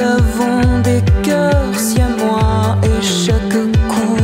Nous avons des cœurs siamois et chaque coup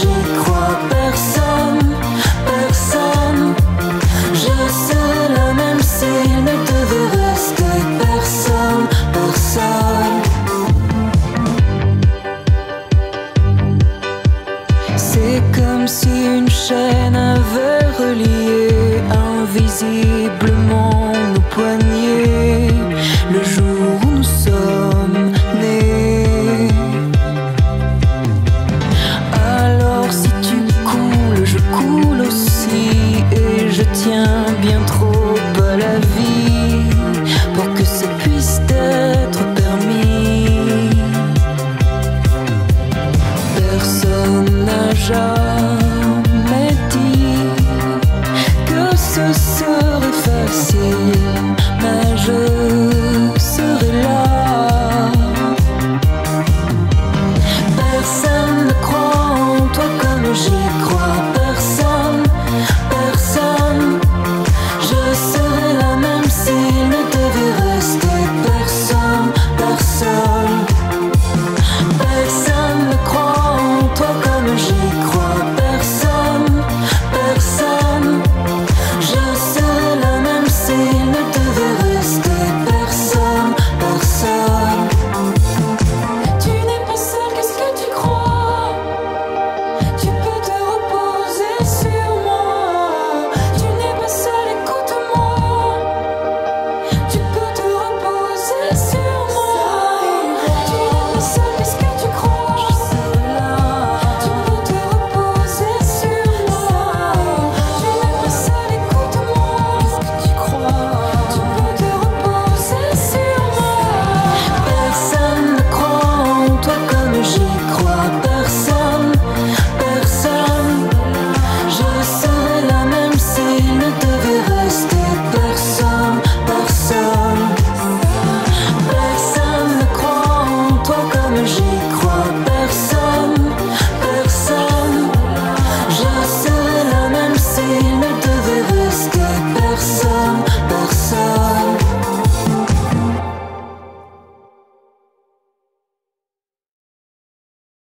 Je crois personne, personne. Je sais la même s'il ne devait rester personne, personne. C'est comme si une chaîne avait relié invisiblement nos poignets. tient bien trop.